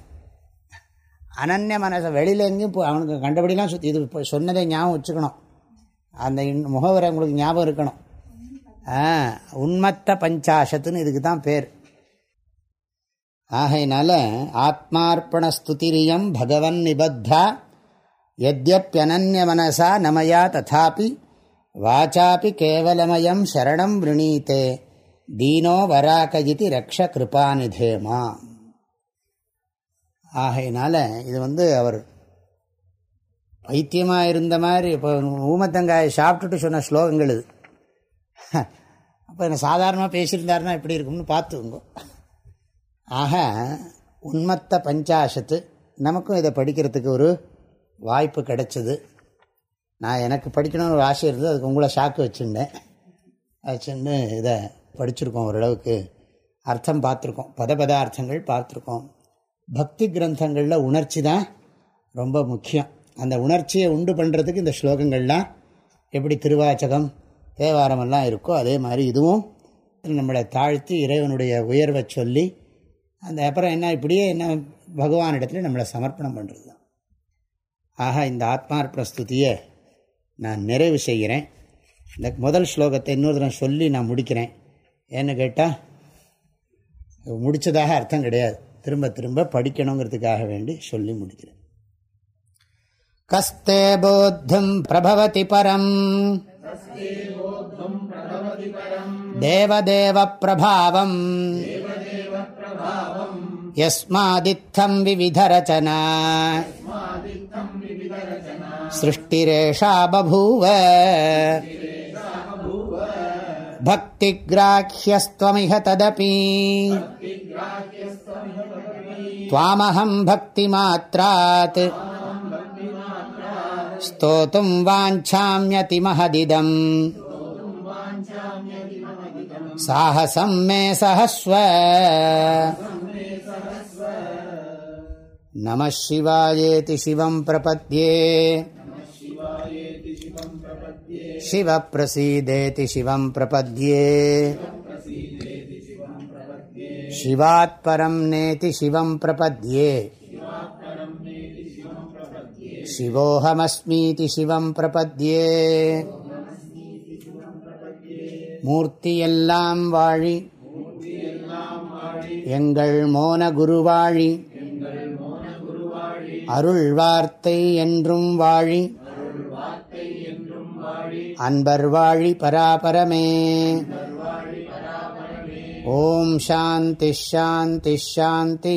Speaker 1: அனன்ய மனசை வெளியில் எங்கேயும் அவனுக்கு கண்டபடிலாம் சுற்றி இது சொன்னதை ஞாபகம் வச்சுக்கணும் அந்த முகவரை உங்களுக்கு ஞாபகம் இருக்கணும் உண்மத்த பஞ்சாஷத்துன்னு இதுக்கு தான் பேர் ஆகையினால ஆத்மார்ப்பண ஸ்துதிரியம் பகவன் நிபத்தா எத்யப்பியனன்ய மனசா நமயா ததாபி வாச்சாபி கேவலமயம் சரணம் விரணீத்தே தீனோ வராகஜிதி ரக்ஷ கிருபாநிதேமா ஆகையினால இது வந்து அவர் பைத்தியமாக இருந்த மாதிரி இப்போ ஊமத்தங்காயை சாப்பிட்டுட்டு சொன்ன ஸ்லோகங்கள் இது அப்போ என்ன சாதாரணமாக பேசியிருந்தாருன்னா எப்படி இருக்கும்னு பார்த்துங்க ஆக உண்மத்த பஞ்சாசத்து நமக்கும் இதை படிக்கிறதுக்கு ஒரு வாய்ப்பு கிடைச்சது நான் எனக்கு படிக்கணும்னு ஒரு ஆசை இருந்தது அதுக்கு உங்களை ஷாக்கு வச்சுருந்தேன் வச்சுருந்து இதை படிச்சிருக்கோம் ஓரளவுக்கு அர்த்தம் பார்த்துருக்கோம் பத பதார்த்தங்கள் பார்த்துருக்கோம் பக்தி கிரந்தங்களில் உணர்ச்சி தான் ரொம்ப முக்கியம் அந்த உணர்ச்சியை உண்டு பண்ணுறதுக்கு இந்த ஸ்லோகங்கள்லாம் எப்படி திருவாச்சகம் தேவாரமெல்லாம் இருக்கோ அதே மாதிரி இதுவும் நம்மளை தாழ்த்தி இறைவனுடைய உயர்வை சொல்லி அந்த அப்புறம் என்ன இப்படியே என்ன பகவான் இடத்துல நம்மளை சமர்ப்பணம் பண்ணுறது தான் ஆக இந்த ஆத்மார்ப்பண நான் நிறைவு செய்கிறேன் இந்த முதல் ஸ்லோகத்தை இன்னொரு தரம் சொல்லி நான் முடிக்கிறேன் ஏன்னு கேட்டால் முடித்ததாக அர்த்தம் கிடையாது திரும்ப திரும்ப படிக்கணுங்கிறதுக்காக வேண்டி சொல்லி முடிக்கிறேன் கஸ்தே போத்தம் பிரபவதி பரம் தேவதேவ பிரபாவம் யஸ்மாதித்தம் விவிதரச்சனா சிருஷ்டிரேஷா பபூவ பக்திகிராஹ்யஸ்துவமிஹ ததபி त्वामहं भक्तिमात्रात् स्तोतुं वाञ्छाम्यतिमहदिदम् साहसं मे सहस्व नमः शिवायेति शिवं प्रपद्ये शिवप्रसीदेति शिवं प्रपद्ये शिवात्परं नेति शिवं प्रपद्ये शिवोऽहमस्मीति शिवं प्रपद्ये மூர்த்தியெல்லாம் வாழி எங்கள் மோன குருவாழி அருள் வார்த்தை என்றும் வாழி அன்பர் வாழி பராபரமே ஓம் சாந்தி ஷாந்தி ஷாந்தி